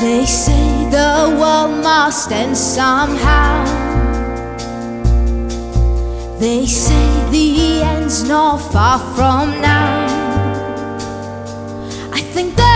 They say the world must end somehow. They say the end's not far from now. I think that.